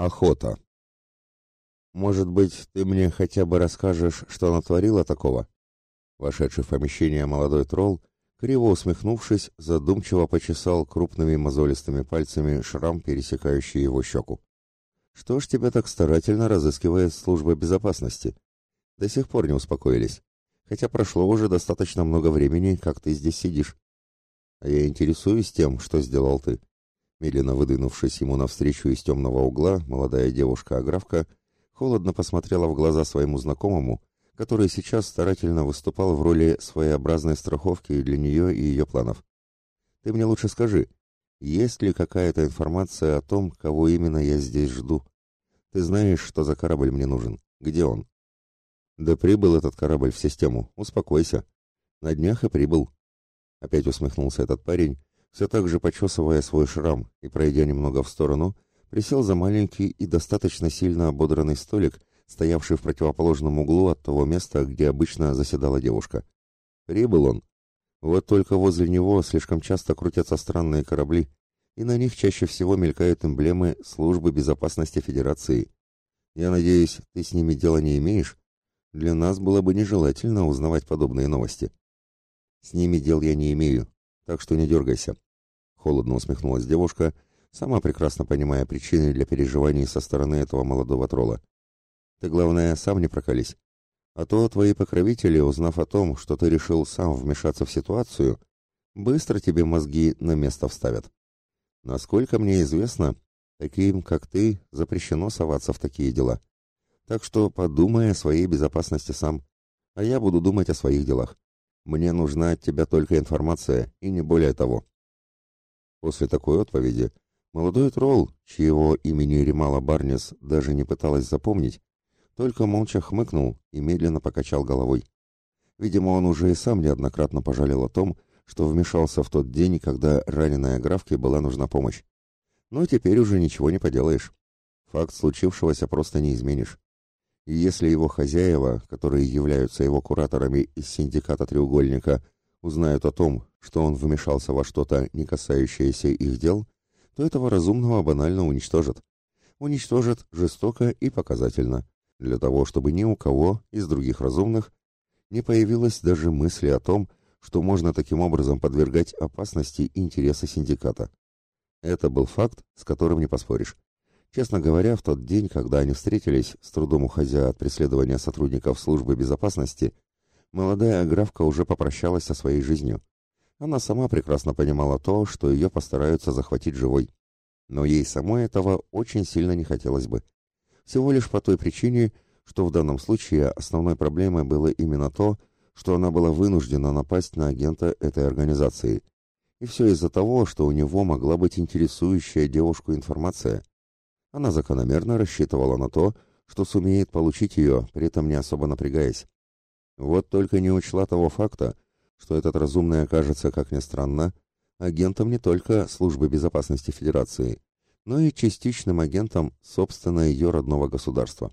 Охота. Может быть, ты мне хотя бы расскажешь, что натворила такого? Вошедший в помещение молодой тролл, криво усмехнувшись, задумчиво почесал крупными мозолистыми пальцами шрам, пересекающий его щеку. Что ж тебя так старательно разыскивает служба безопасности? До сих пор не успокоились. Хотя прошло уже достаточно много времени, как ты здесь сидишь. А я интересуюсь тем, что сделал ты. Медленно выдвинувшись ему навстречу из темного угла, молодая девушка-аграфка холодно посмотрела в глаза своему знакомому, который сейчас старательно выступал в роли своеобразной страховки для нее и ее планов. «Ты мне лучше скажи, есть ли какая-то информация о том, кого именно я здесь жду? Ты знаешь, что за корабль мне нужен? Где он?» «Да прибыл этот корабль в систему. Успокойся. На днях и прибыл». Опять усмехнулся этот парень, все так же почесывая свой шрам и, пройдя немного в сторону, присел за маленький и достаточно сильно ободранный столик, стоявший в противоположном углу от того места, где обычно заседала девушка. Прибыл он. Вот только возле него слишком часто крутятся странные корабли, и на них чаще всего мелькают эмблемы Службы безопасности Федерации. Я надеюсь, ты с ними дела не имеешь? Для нас было бы нежелательно узнавать подобные новости. С ними дел я не имею, так что не дергайся. Холодно усмехнулась девушка, сама прекрасно понимая причины для переживаний со стороны этого молодого тролла. Ты, главное, сам не прокались. А то твои покровители, узнав о том, что ты решил сам вмешаться в ситуацию, быстро тебе мозги на место вставят. Насколько мне известно, таким, как ты, запрещено соваться в такие дела. Так что подумай о своей безопасности сам, а я буду думать о своих делах. Мне нужна от тебя только информация, и не более того. После такой отповеди молодой тролл, чьего имени Римала Барнес даже не пыталась запомнить, только молча хмыкнул и медленно покачал головой. Видимо, он уже и сам неоднократно пожалел о том, что вмешался в тот день, когда раненая Графке была нужна помощь. Но теперь уже ничего не поделаешь. Факт случившегося просто не изменишь. И если его хозяева, которые являются его кураторами из синдиката «Треугольника», узнают о том, что он вмешался во что-то, не касающееся их дел, то этого разумного банально уничтожат. Уничтожат жестоко и показательно, для того, чтобы ни у кого из других разумных не появилось даже мысли о том, что можно таким образом подвергать опасности интересы синдиката. Это был факт, с которым не поспоришь. Честно говоря, в тот день, когда они встретились, с трудом уходя от преследования сотрудников службы безопасности, молодая графка уже попрощалась со своей жизнью. Она сама прекрасно понимала то, что ее постараются захватить живой. Но ей самой этого очень сильно не хотелось бы. Всего лишь по той причине, что в данном случае основной проблемой было именно то, что она была вынуждена напасть на агента этой организации. И все из-за того, что у него могла быть интересующая девушку информация. Она закономерно рассчитывала на то, что сумеет получить ее, при этом не особо напрягаясь. Вот только не учла того факта, что этот разумный окажется, как ни странно, агентом не только Службы безопасности Федерации, но и частичным агентом, собственно, ее родного государства.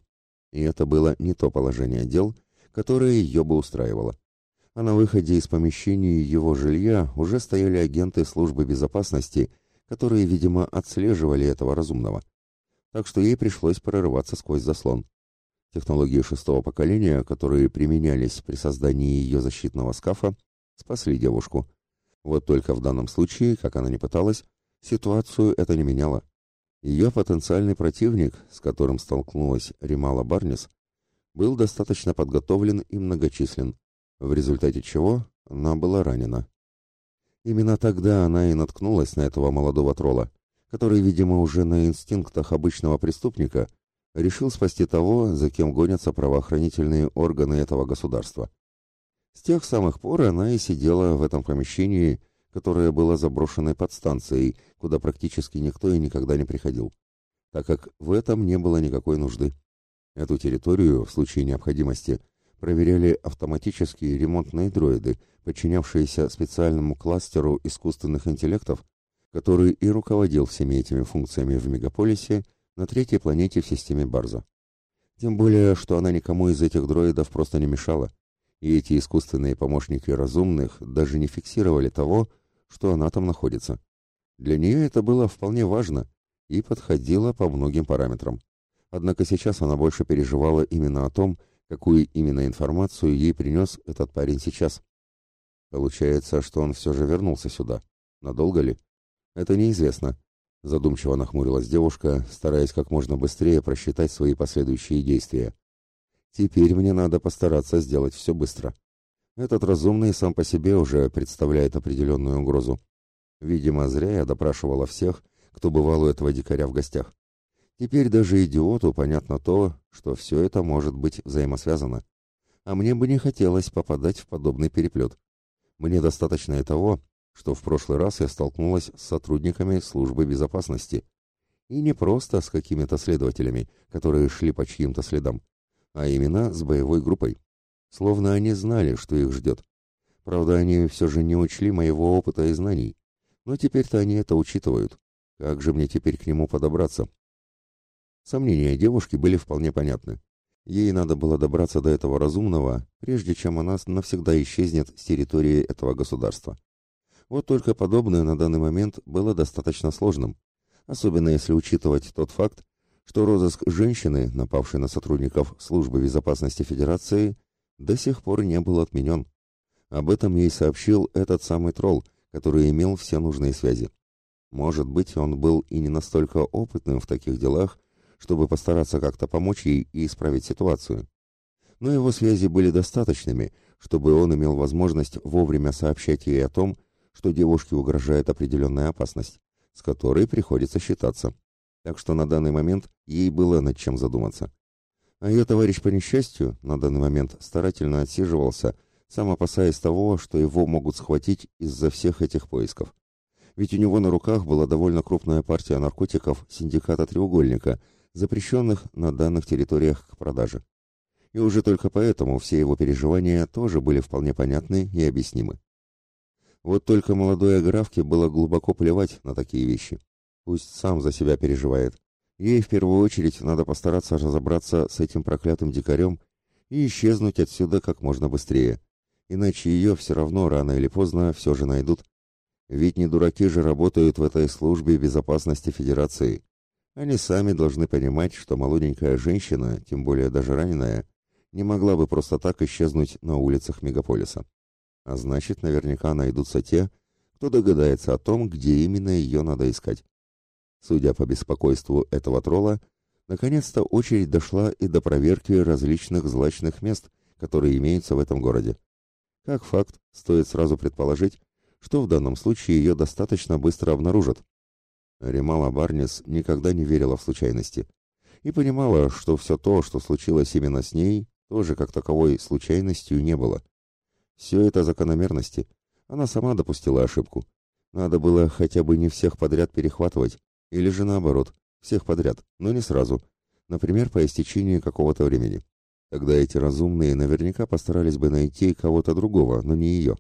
И это было не то положение дел, которое ее бы устраивало. А на выходе из помещений его жилья уже стояли агенты Службы безопасности, которые, видимо, отслеживали этого разумного так что ей пришлось прорываться сквозь заслон. Технологии шестого поколения, которые применялись при создании ее защитного скафа, спасли девушку. Вот только в данном случае, как она ни пыталась, ситуацию это не меняло. Ее потенциальный противник, с которым столкнулась Римала Барнис, был достаточно подготовлен и многочислен, в результате чего она была ранена. Именно тогда она и наткнулась на этого молодого тролла, который, видимо, уже на инстинктах обычного преступника, решил спасти того, за кем гонятся правоохранительные органы этого государства. С тех самых пор она и сидела в этом помещении, которое было заброшенной подстанцией, куда практически никто и никогда не приходил, так как в этом не было никакой нужды. Эту территорию, в случае необходимости, проверяли автоматические ремонтные дроиды, подчинявшиеся специальному кластеру искусственных интеллектов, который и руководил всеми этими функциями в мегаполисе на третьей планете в системе Барза. Тем более, что она никому из этих дроидов просто не мешала, и эти искусственные помощники разумных даже не фиксировали того, что она там находится. Для нее это было вполне важно, и подходила по многим параметрам. Однако сейчас она больше переживала именно о том, какую именно информацию ей принес этот парень сейчас. Получается, что он все же вернулся сюда. Надолго ли? Это неизвестно. Задумчиво нахмурилась девушка, стараясь как можно быстрее просчитать свои последующие действия. Теперь мне надо постараться сделать все быстро. Этот разумный сам по себе уже представляет определенную угрозу. Видимо, зря я допрашивала всех, кто бывал у этого дикаря в гостях. Теперь даже идиоту понятно то, что все это может быть взаимосвязано. А мне бы не хотелось попадать в подобный переплет. Мне достаточно и того, что в прошлый раз я столкнулась с сотрудниками службы безопасности. И не просто с какими-то следователями, которые шли по чьим-то следам, а именно с боевой группой. Словно они знали, что их ждет. Правда, они все же не учли моего опыта и знаний. Но теперь-то они это учитывают. Как же мне теперь к нему подобраться? Сомнения девушки были вполне понятны. Ей надо было добраться до этого разумного, прежде чем она навсегда исчезнет с территории этого государства. Вот только подобное на данный момент было достаточно сложным, особенно если учитывать тот факт, что розыск женщины, напавшей на сотрудников Службы безопасности Федерации, до сих пор не был отменен. Об этом ей сообщил этот самый тролл, который имел все нужные связи. Может быть, он был и не настолько опытным в таких делах, чтобы постараться как-то помочь ей и исправить ситуацию. Но его связи были достаточными, чтобы он имел возможность вовремя сообщать ей о том, что девушке угрожает определенная опасность, с которой приходится считаться. Так что на данный момент ей было над чем задуматься. А ее товарищ по несчастью на данный момент старательно отсиживался, сам опасаясь того, что его могут схватить из-за всех этих поисков. Ведь у него на руках была довольно крупная партия наркотиков синдиката «Треугольника», запрещенных на данных территориях к продаже. И уже только поэтому все его переживания тоже были вполне понятны и объяснимы. Вот только молодой Аграфке было глубоко плевать на такие вещи. Пусть сам за себя переживает. Ей в первую очередь надо постараться разобраться с этим проклятым дикарем и исчезнуть отсюда как можно быстрее. Иначе ее все равно рано или поздно все же найдут. Ведь не дураки же работают в этой службе безопасности Федерации. Они сами должны понимать, что молоденькая женщина, тем более даже раненая, не могла бы просто так исчезнуть на улицах мегаполиса. А значит, наверняка найдутся те, кто догадается о том, где именно ее надо искать. Судя по беспокойству этого тролла, наконец-то очередь дошла и до проверки различных злачных мест, которые имеются в этом городе. Как факт, стоит сразу предположить, что в данном случае ее достаточно быстро обнаружат, Римала Барнис никогда не верила в случайности и понимала, что все то, что случилось именно с ней, тоже как таковой случайностью не было. Все это закономерности. Она сама допустила ошибку. Надо было хотя бы не всех подряд перехватывать, или же наоборот, всех подряд, но не сразу, например, по истечении какого-то времени. Тогда эти разумные наверняка постарались бы найти кого-то другого, но не ее.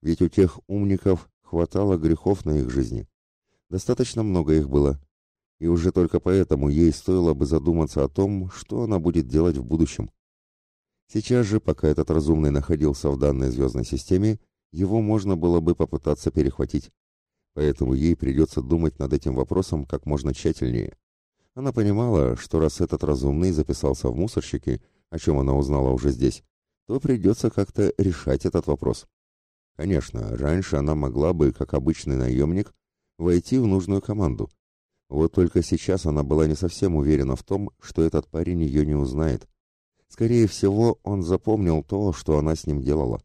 Ведь у тех умников хватало грехов на их жизни. Достаточно много их было. И уже только поэтому ей стоило бы задуматься о том, что она будет делать в будущем. Сейчас же, пока этот разумный находился в данной звездной системе, его можно было бы попытаться перехватить. Поэтому ей придется думать над этим вопросом как можно тщательнее. Она понимала, что раз этот разумный записался в мусорщики, о чем она узнала уже здесь, то придется как-то решать этот вопрос. Конечно, раньше она могла бы, как обычный наемник, войти в нужную команду. Вот только сейчас она была не совсем уверена в том, что этот парень ее не узнает. Скорее всего, он запомнил то, что она с ним делала.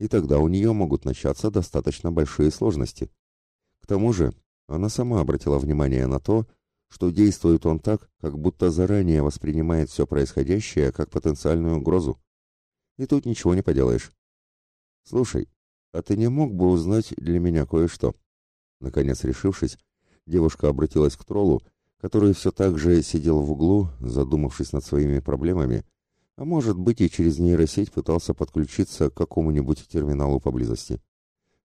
И тогда у нее могут начаться достаточно большие сложности. Тому же, она сама обратила внимание на то, что действует он так, как будто заранее воспринимает все происходящее как потенциальную угрозу. И тут ничего не поделаешь. «Слушай, а ты не мог бы узнать для меня кое-что?» Наконец решившись, девушка обратилась к троллу, который все так же сидел в углу, задумавшись над своими проблемами, а может быть и через нейросеть пытался подключиться к какому-нибудь терминалу поблизости.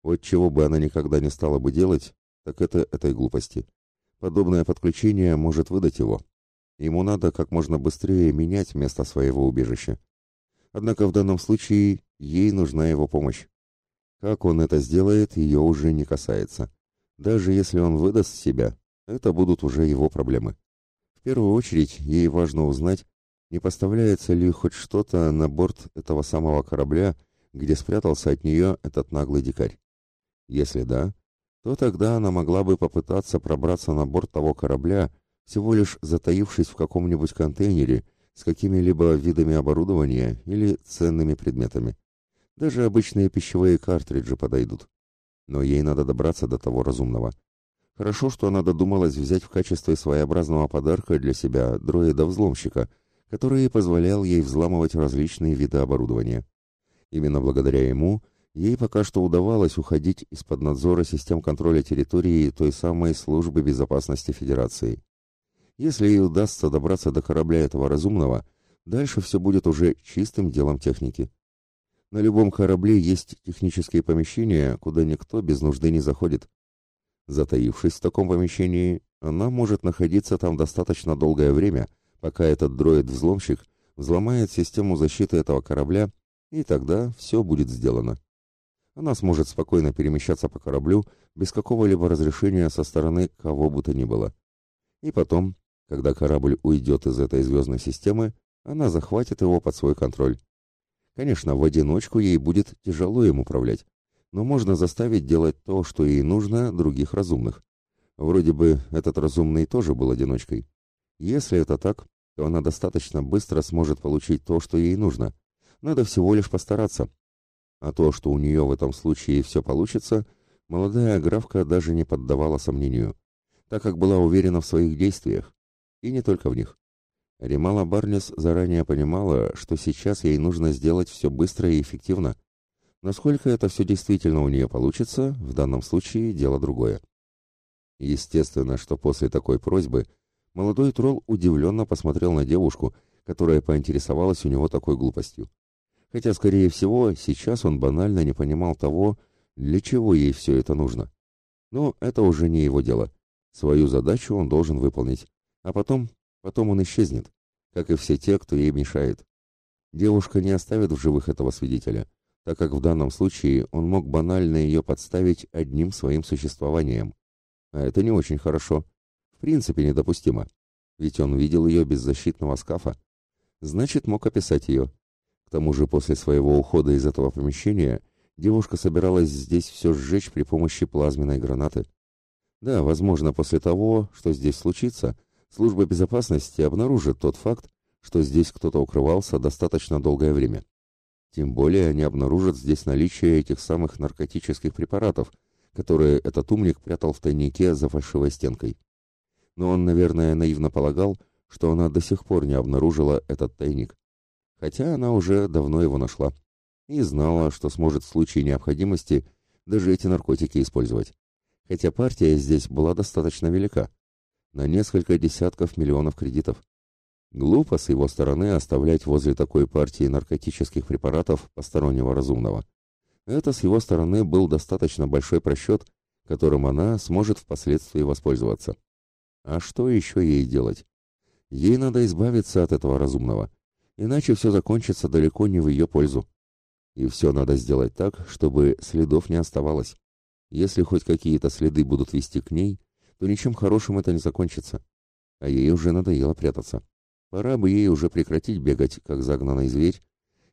Вот чего бы она никогда не стала бы делать, так это этой глупости. Подобное подключение может выдать его. Ему надо как можно быстрее менять место своего убежища. Однако в данном случае ей нужна его помощь. Как он это сделает, ее уже не касается. Даже если он выдаст себя, это будут уже его проблемы. В первую очередь ей важно узнать, не поставляется ли хоть что-то на борт этого самого корабля, где спрятался от нее этот наглый дикарь. Если да, то тогда она могла бы попытаться пробраться на борт того корабля, всего лишь затаившись в каком-нибудь контейнере с какими-либо видами оборудования или ценными предметами. Даже обычные пищевые картриджи подойдут. Но ей надо добраться до того разумного. Хорошо, что она додумалась взять в качестве своеобразного подарка для себя дроида-взломщика, который позволял ей взламывать различные виды оборудования. Именно благодаря ему ей пока что удавалось уходить из-под надзора систем контроля территории той самой службы безопасности Федерации. Если ей удастся добраться до корабля этого разумного, дальше все будет уже чистым делом техники. На любом корабле есть технические помещения, куда никто без нужды не заходит. Затаившись в таком помещении, она может находиться там достаточно долгое время, пока этот дроид-взломщик взломает систему защиты этого корабля, и тогда все будет сделано. Она сможет спокойно перемещаться по кораблю без какого-либо разрешения со стороны кого бы то ни было. И потом, когда корабль уйдет из этой звездной системы, она захватит его под свой контроль. Конечно, в одиночку ей будет тяжело им управлять, но можно заставить делать то, что ей нужно, других разумных. Вроде бы этот разумный тоже был одиночкой. Если это так, то она достаточно быстро сможет получить то, что ей нужно. Надо всего лишь постараться. А то, что у нее в этом случае все получится, молодая графка даже не поддавала сомнению, так как была уверена в своих действиях. И не только в них. Римала Барнес заранее понимала, что сейчас ей нужно сделать все быстро и эффективно. Насколько это все действительно у нее получится, в данном случае дело другое. Естественно, что после такой просьбы молодой тролл удивленно посмотрел на девушку, которая поинтересовалась у него такой глупостью. Хотя, скорее всего, сейчас он банально не понимал того, для чего ей все это нужно. Но это уже не его дело. Свою задачу он должен выполнить. А потом, потом он исчезнет, как и все те, кто ей мешает. Девушка не оставит в живых этого свидетеля, так как в данном случае он мог банально ее подставить одним своим существованием. А это не очень хорошо. В принципе, недопустимо. Ведь он видел ее без защитного скафа. Значит, мог описать ее. К тому же, после своего ухода из этого помещения, девушка собиралась здесь все сжечь при помощи плазменной гранаты. Да, возможно, после того, что здесь случится, служба безопасности обнаружит тот факт, что здесь кто-то укрывался достаточно долгое время. Тем более они обнаружат здесь наличие этих самых наркотических препаратов, которые этот умник прятал в тайнике за фальшивой стенкой. Но он, наверное, наивно полагал, что она до сих пор не обнаружила этот тайник. Хотя она уже давно его нашла и знала, что сможет в случае необходимости даже эти наркотики использовать. Хотя партия здесь была достаточно велика, на несколько десятков миллионов кредитов. Глупо с его стороны оставлять возле такой партии наркотических препаратов постороннего разумного. Это с его стороны был достаточно большой просчет, которым она сможет впоследствии воспользоваться. А что еще ей делать? Ей надо избавиться от этого разумного, иначе все закончится далеко не в ее пользу. И все надо сделать так, чтобы следов не оставалось. Если хоть какие-то следы будут вести к ней, то ничем хорошим это не закончится. А ей уже надоело прятаться. Пора бы ей уже прекратить бегать, как загнанный зверь,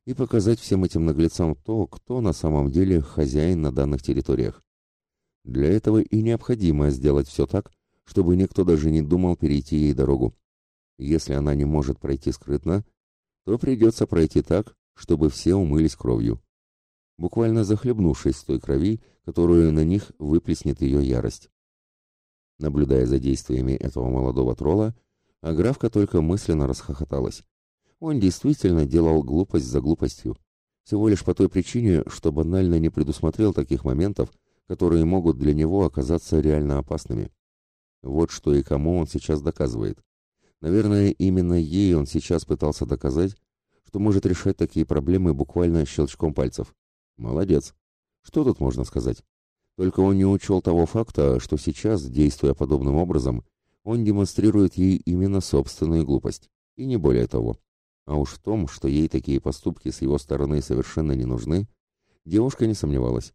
и показать всем этим наглецам то, кто на самом деле хозяин на данных территориях. Для этого и необходимо сделать все так, чтобы никто даже не думал перейти ей дорогу. Если она не может пройти скрытно, то придется пройти так, чтобы все умылись кровью. Буквально захлебнувшись той крови, которую на них выплеснет ее ярость. Наблюдая за действиями этого молодого тролла, а графка только мысленно расхохоталась. Он действительно делал глупость за глупостью. Всего лишь по той причине, что банально не предусмотрел таких моментов, которые могут для него оказаться реально опасными. Вот что и кому он сейчас доказывает. Наверное, именно ей он сейчас пытался доказать, что может решать такие проблемы буквально щелчком пальцев. Молодец. Что тут можно сказать? Только он не учел того факта, что сейчас, действуя подобным образом, он демонстрирует ей именно собственную глупость, и не более того. А уж в том, что ей такие поступки с его стороны совершенно не нужны, девушка не сомневалась.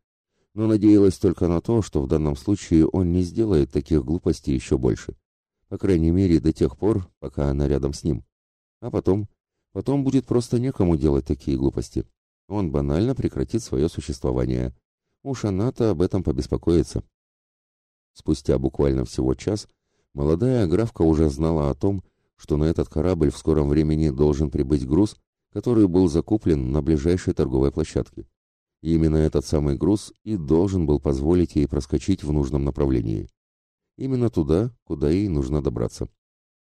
но надеялась только на то, что в данном случае он не сделает таких глупостей еще больше. По крайней мере, до тех пор, пока она рядом с ним. А потом... Потом будет просто некому делать такие глупости. Он банально прекратит свое существование. Уж она-то об этом побеспокоится. Спустя буквально всего час молодая графка уже знала о том, что на этот корабль в скором времени должен прибыть груз, который был закуплен на ближайшей торговой площадке. И именно этот самый груз и должен был позволить ей проскочить в нужном направлении. Именно туда, куда ей нужно добраться.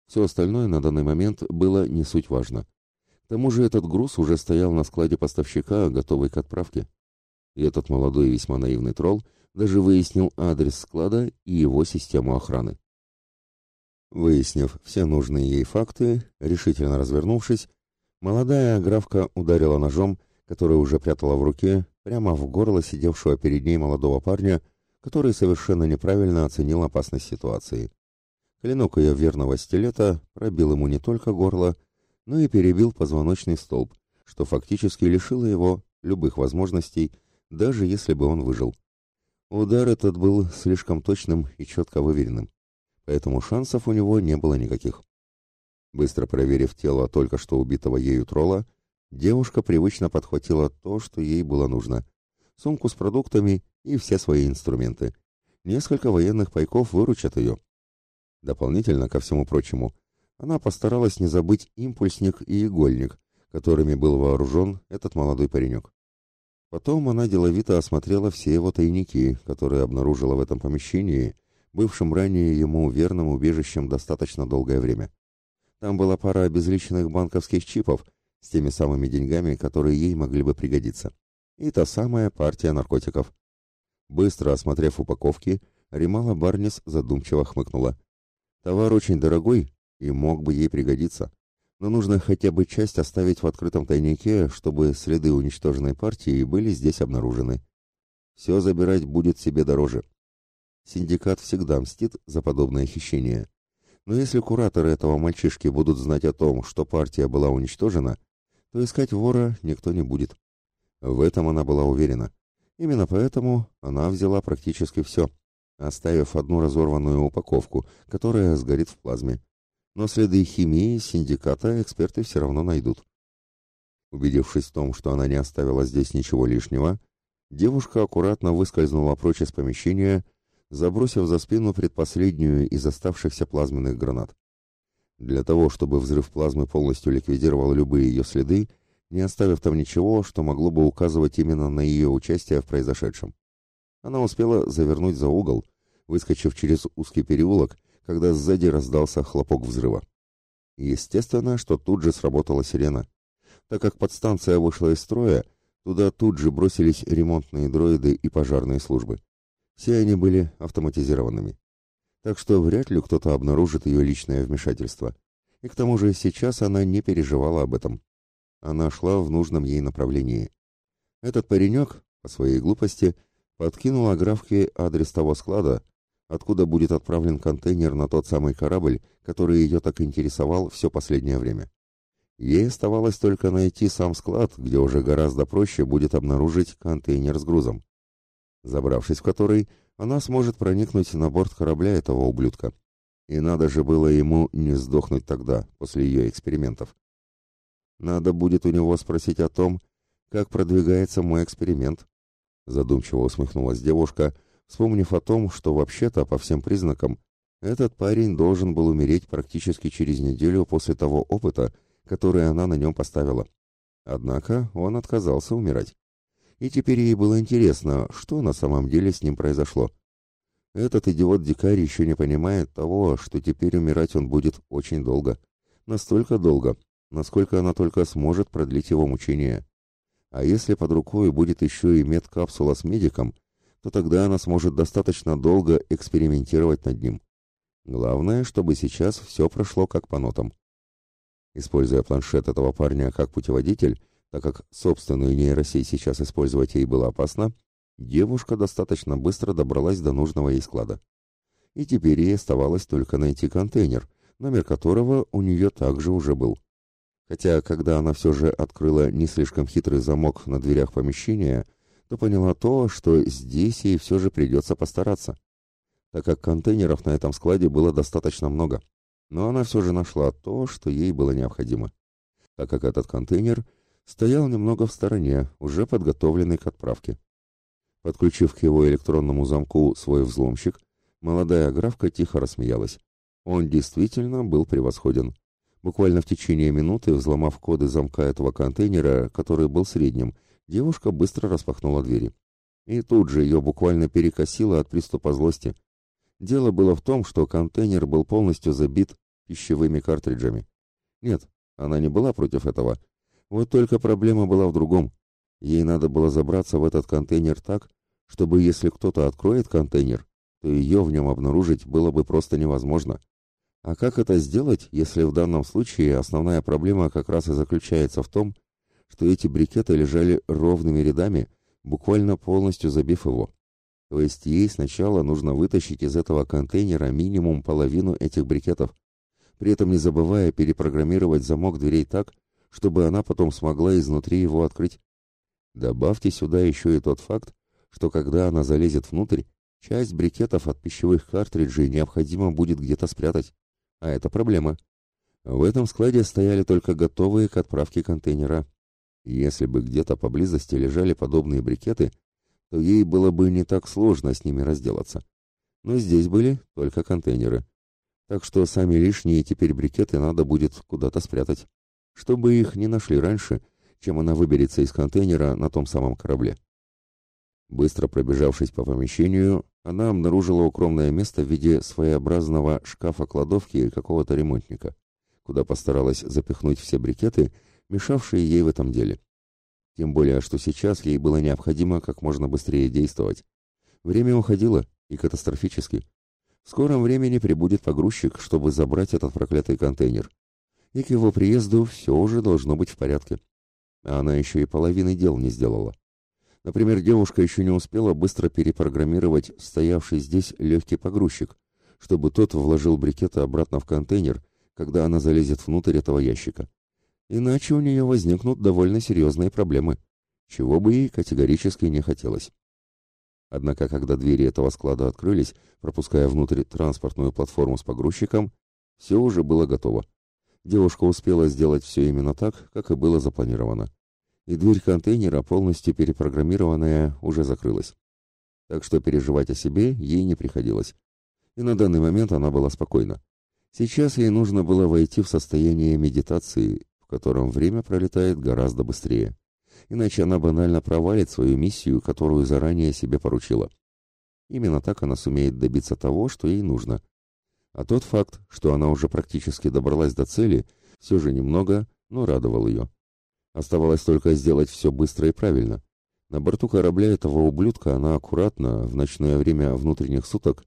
Все остальное на данный момент было не суть важно. К тому же этот груз уже стоял на складе поставщика, готовый к отправке. И этот молодой и весьма наивный тролл даже выяснил адрес склада и его систему охраны. Выяснив все нужные ей факты, решительно развернувшись, молодая графка ударила ножом, который уже прятала в руке, прямо в горло сидевшего перед ней молодого парня, который совершенно неправильно оценил опасность ситуации. Клинок ее верного стилета пробил ему не только горло, но и перебил позвоночный столб, что фактически лишило его любых возможностей, даже если бы он выжил. Удар этот был слишком точным и четко выверенным поэтому шансов у него не было никаких. Быстро проверив тело только что убитого ею тролла, девушка привычно подхватила то, что ей было нужно. Сумку с продуктами и все свои инструменты. Несколько военных пайков выручат ее. Дополнительно ко всему прочему, она постаралась не забыть импульсник и игольник, которыми был вооружен этот молодой паренек. Потом она деловито осмотрела все его тайники, которые обнаружила в этом помещении, бывшим ранее ему верным убежищем достаточно долгое время. Там была пара обезличенных банковских чипов с теми самыми деньгами, которые ей могли бы пригодиться. И та самая партия наркотиков. Быстро осмотрев упаковки, Римала Барнис задумчиво хмыкнула. Товар очень дорогой и мог бы ей пригодиться. Но нужно хотя бы часть оставить в открытом тайнике, чтобы следы уничтоженной партии были здесь обнаружены. Все забирать будет себе дороже. Синдикат всегда мстит за подобное хищение. Но если кураторы этого мальчишки будут знать о том, что партия была уничтожена, то искать вора никто не будет. В этом она была уверена. Именно поэтому она взяла практически все, оставив одну разорванную упаковку, которая сгорит в плазме. Но следы химии синдиката эксперты все равно найдут. Убедившись в том, что она не оставила здесь ничего лишнего, девушка аккуратно выскользнула прочь из помещения забросив за спину предпоследнюю из оставшихся плазменных гранат. Для того, чтобы взрыв плазмы полностью ликвидировал любые ее следы, не оставив там ничего, что могло бы указывать именно на ее участие в произошедшем. Она успела завернуть за угол, выскочив через узкий переулок, когда сзади раздался хлопок взрыва. Естественно, что тут же сработала сирена. Так как подстанция вышла из строя, туда тут же бросились ремонтные дроиды и пожарные службы. Все они были автоматизированными. Так что вряд ли кто-то обнаружит ее личное вмешательство. И к тому же сейчас она не переживала об этом. Она шла в нужном ей направлении. Этот паренек, по своей глупости, подкинул Аграфке адрес того склада, откуда будет отправлен контейнер на тот самый корабль, который ее так интересовал все последнее время. Ей оставалось только найти сам склад, где уже гораздо проще будет обнаружить контейнер с грузом забравшись в который, она сможет проникнуть на борт корабля этого ублюдка. И надо же было ему не сдохнуть тогда, после ее экспериментов. Надо будет у него спросить о том, как продвигается мой эксперимент. Задумчиво усмехнулась девушка, вспомнив о том, что вообще-то, по всем признакам, этот парень должен был умереть практически через неделю после того опыта, который она на нем поставила. Однако он отказался умирать и теперь ей было интересно, что на самом деле с ним произошло. Этот идиот-дикарь еще не понимает того, что теперь умирать он будет очень долго. Настолько долго, насколько она только сможет продлить его мучения. А если под рукой будет еще и медкапсула с медиком, то тогда она сможет достаточно долго экспериментировать над ним. Главное, чтобы сейчас все прошло как по нотам. Используя планшет этого парня как путеводитель, так как собственную нейросеть сейчас использовать ей было опасно, девушка достаточно быстро добралась до нужного ей склада. И теперь ей оставалось только найти контейнер, номер которого у нее также уже был. Хотя, когда она все же открыла не слишком хитрый замок на дверях помещения, то поняла то, что здесь ей все же придется постараться, так как контейнеров на этом складе было достаточно много. Но она все же нашла то, что ей было необходимо, так как этот контейнер стоял немного в стороне, уже подготовленный к отправке. Подключив к его электронному замку свой взломщик, молодая графка тихо рассмеялась. Он действительно был превосходен. Буквально в течение минуты, взломав коды замка этого контейнера, который был средним, девушка быстро распахнула двери. И тут же ее буквально перекосило от приступа злости. Дело было в том, что контейнер был полностью забит пищевыми картриджами. Нет, она не была против этого. Вот только проблема была в другом. Ей надо было забраться в этот контейнер так, чтобы если кто-то откроет контейнер, то ее в нем обнаружить было бы просто невозможно. А как это сделать, если в данном случае основная проблема как раз и заключается в том, что эти брикеты лежали ровными рядами, буквально полностью забив его. То есть ей сначала нужно вытащить из этого контейнера минимум половину этих брикетов, при этом не забывая перепрограммировать замок дверей так, чтобы она потом смогла изнутри его открыть. Добавьте сюда еще и тот факт, что когда она залезет внутрь, часть брикетов от пищевых картриджей необходимо будет где-то спрятать. А это проблема. В этом складе стояли только готовые к отправке контейнера. Если бы где-то поблизости лежали подобные брикеты, то ей было бы не так сложно с ними разделаться. Но здесь были только контейнеры. Так что сами лишние теперь брикеты надо будет куда-то спрятать, чтобы их не нашли раньше, чем она выберется из контейнера на том самом корабле. Быстро пробежавшись по помещению, она обнаружила укромное место в виде своеобразного шкафа-кладовки какого-то ремонтника, куда постаралась запихнуть все брикеты, мешавшие ей в этом деле. Тем более, что сейчас ей было необходимо как можно быстрее действовать. Время уходило, и катастрофически. В скором времени прибудет погрузчик, чтобы забрать этот проклятый контейнер. И к его приезду все уже должно быть в порядке. А она еще и половины дел не сделала. Например, девушка еще не успела быстро перепрограммировать стоявший здесь легкий погрузчик, чтобы тот вложил брикеты обратно в контейнер, когда она залезет внутрь этого ящика. Иначе у нее возникнут довольно серьезные проблемы, чего бы ей категорически не хотелось. Однако, когда двери этого склада открылись, пропуская внутрь транспортную платформу с погрузчиком, все уже было готово. Девушка успела сделать все именно так, как и было запланировано. И дверь контейнера, полностью перепрограммированная, уже закрылась. Так что переживать о себе ей не приходилось. И на данный момент она была спокойна. Сейчас ей нужно было войти в состояние медитации, в котором время пролетает гораздо быстрее. Иначе она банально провалит свою миссию, которую заранее себе поручила. Именно так она сумеет добиться того, что ей нужно. А тот факт, что она уже практически добралась до цели, все же немного, но радовал ее. Оставалось только сделать все быстро и правильно. На борту корабля этого ублюдка она аккуратно, в ночное время внутренних суток,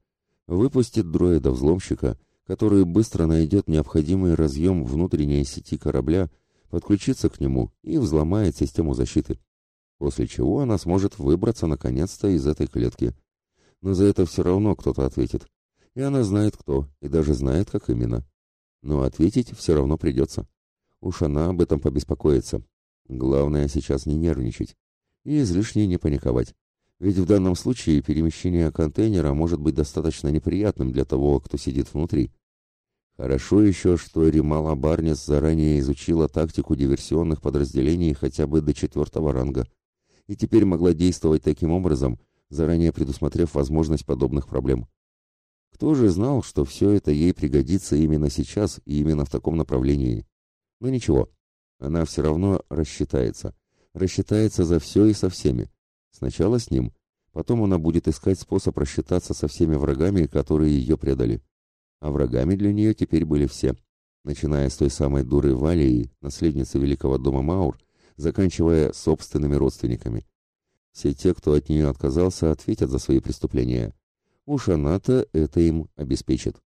выпустит дроида-взломщика — который быстро найдет необходимый разъем внутренней сети корабля, подключится к нему и взломает систему защиты. После чего она сможет выбраться наконец-то из этой клетки. Но за это все равно кто-то ответит. И она знает кто, и даже знает, как именно. Но ответить все равно придется. Уж она об этом побеспокоится. Главное сейчас не нервничать и излишне не паниковать. Ведь в данном случае перемещение контейнера может быть достаточно неприятным для того, кто сидит внутри. Хорошо еще, что Римала Барнес заранее изучила тактику диверсионных подразделений хотя бы до четвертого ранга, и теперь могла действовать таким образом, заранее предусмотрев возможность подобных проблем. Кто же знал, что все это ей пригодится именно сейчас и именно в таком направлении? Но ничего, она все равно рассчитается. Рассчитается за все и со всеми. Сначала с ним, потом она будет искать способ рассчитаться со всеми врагами, которые ее предали а врагами для нее теперь были все, начиная с той самой дуры Валии, наследницы великого дома Маур, заканчивая собственными родственниками. Все те, кто от нее отказался, ответят за свои преступления. Уж она-то это им обеспечит.